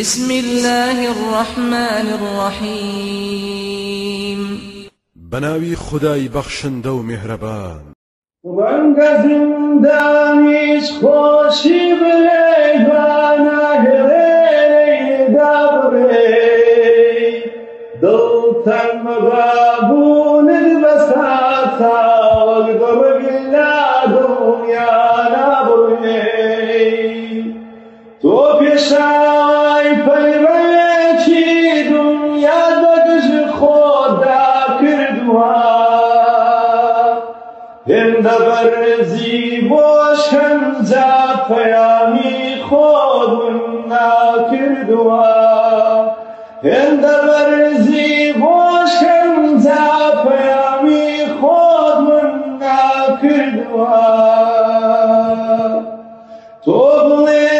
بسم الله الرحمن الرحيم. بناوي خداي بخشن دو مهربان. رنگ زندانیش خوشی بلیوانا Yeshua, in the Berezi Boshem Zafayami Chodun Nakirdua, in the Berezi Boshem Zafayami Chodun Nakirdua, Tobne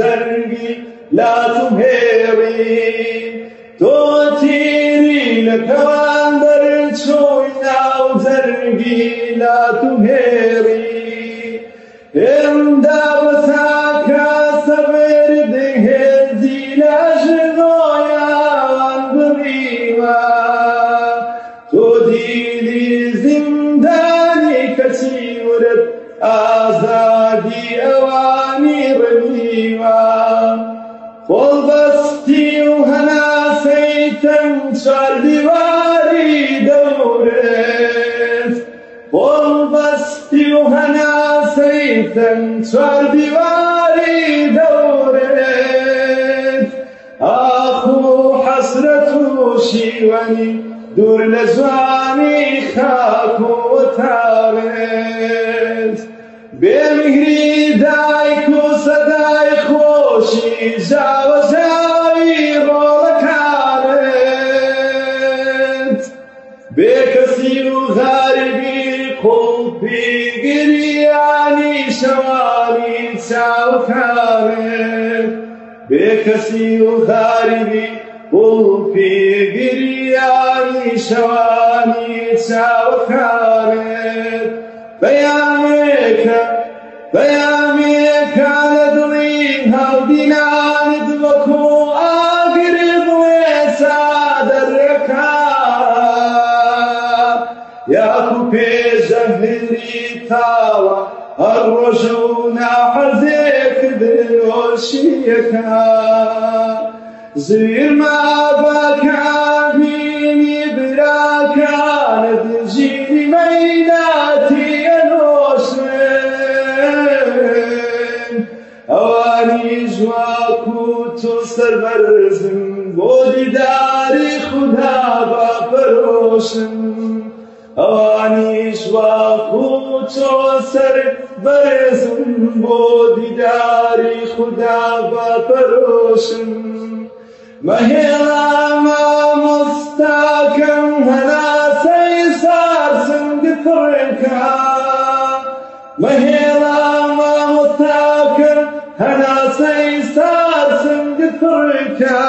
زرگی لا تمهری تو تیری لکان برچوی و زرگی لا تمهری امدا بساكا صبر ده زيلا جنويا بريوا توديلي زنداني كثيرة آزادي أواني سيتم شار ديواري دورت قل بستي وهنا سيتم شار ديواري دورت أخو حسرة شيواني دور لزواني خاك وتارت بمهري دايك وصداي خوشي جاو جاوي بكسي وغاربي قلبي قرياني شوالي تاوكارت بكسي وغاربي قلبي قرياني شوالي تاوكارت بيامك بيامك على دليم تاوە هەر ڕۆژ و ناحەزێکۆشیەکە زویرما بەکانبینی براکانە دژیری مەیناتیە نۆشن ئەوانی ژواکو تۆ سەربەرزم بۆ دیداری خوددا بەپەرۆشن ئەوانە چۆ سەر بەرزم بۆ دیداری خوددا بەپەرۆشم مەهێڵا مامۆستاکەم هەناسەی سارسم گپڕێنکە مەهێڵا مامۆستاکەم هەناسەی سارسم گپڕێنکە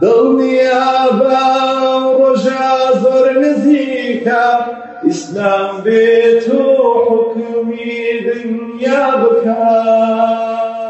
دڵنییا بە ڕۆژە زۆر نزیکە İslam bitu hukmihim yabkar